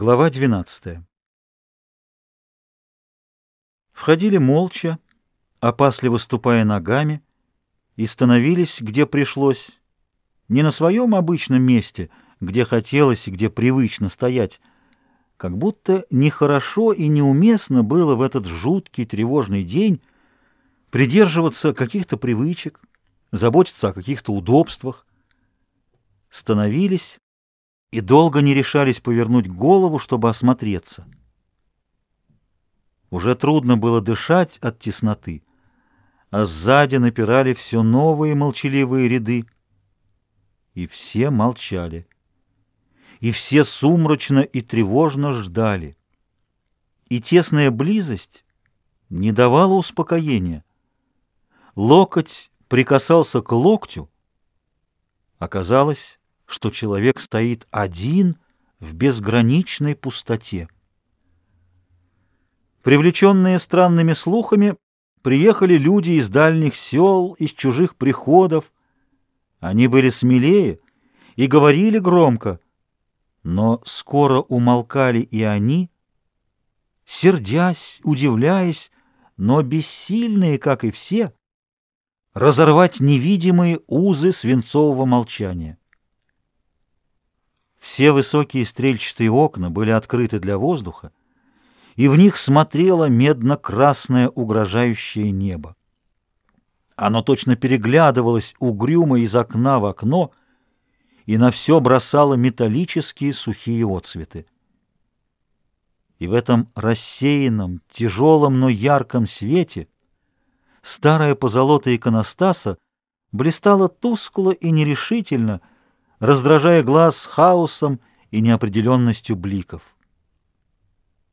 Глава 12 Входили молча, опасливо ступая ногами, и становились, где пришлось, не на своем обычном месте, где хотелось и где привычно стоять, как будто нехорошо и неуместно было в этот жуткий тревожный день придерживаться каких-то привычек, заботиться о каких-то удобствах. Становились и долго не решались повернуть голову, чтобы осмотреться. Уже трудно было дышать от тесноты, а сзади напирали все новые молчаливые ряды. И все молчали. И все сумрачно и тревожно ждали. И тесная близость не давала успокоения. Локоть прикасался к локтю. Оказалось, что человек стоит один в безграничной пустоте. Привлеченные странными слухами, приехали люди из дальних сел, из чужих приходов. Они были смелее и говорили громко, но скоро умолкали и они, сердясь, удивляясь, но бессильные, как и все, разорвать невидимые узы свинцового молчания. Все высокие стрельчатые окна были открыты для воздуха, и в них смотрело медно-красное угрожающее небо. Оно точно переглядывалось угрюмо из окна в окно и на все бросало металлические сухие отцветы. И в этом рассеянном, тяжелом, но ярком свете старая позолота иконостаса блистала тускло и нерешительно, раздражая глаз хаосом и неопределенностью бликов.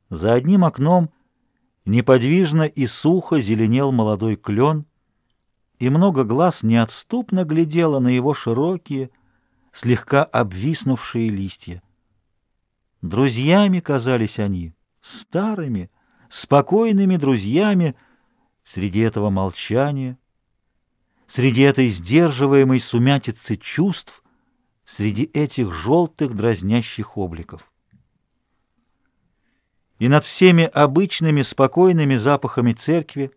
За одним окном неподвижно и сухо зеленел молодой клен, и много глаз неотступно глядело на его широкие, слегка обвиснувшие листья. Друзьями казались они, старыми, спокойными друзьями среди этого молчания, среди этой сдерживаемой сумятицы чувств, среди этих желтых дразнящих обликов. И над всеми обычными спокойными запахами церкви,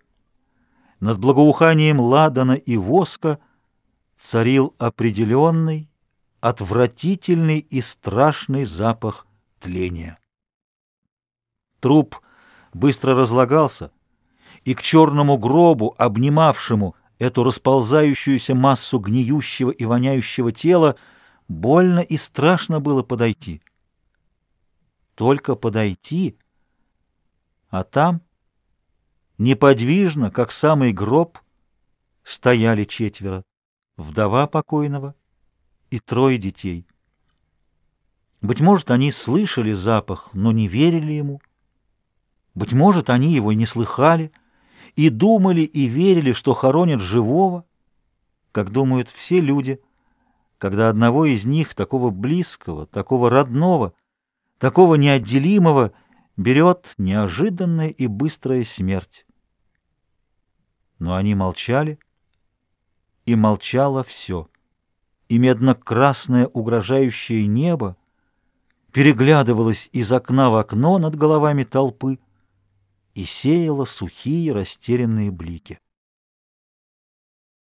над благоуханием ладана и воска царил определенный, отвратительный и страшный запах тления. Труп быстро разлагался, и к черному гробу, обнимавшему эту расползающуюся массу гниющего и воняющего тела, Больно и страшно было подойти. Только подойти, а там, неподвижно, как самый гроб, стояли четверо, вдова покойного и трое детей. Быть может, они слышали запах, но не верили ему. Быть может, они его не слыхали и думали и верили, что хоронят живого, как думают все люди — когда одного из них, такого близкого, такого родного, такого неотделимого, берет неожиданная и быстрая смерть. Но они молчали, и молчало все. И медно-красное угрожающее небо переглядывалось из окна в окно над головами толпы и сеяло сухие растерянные блики.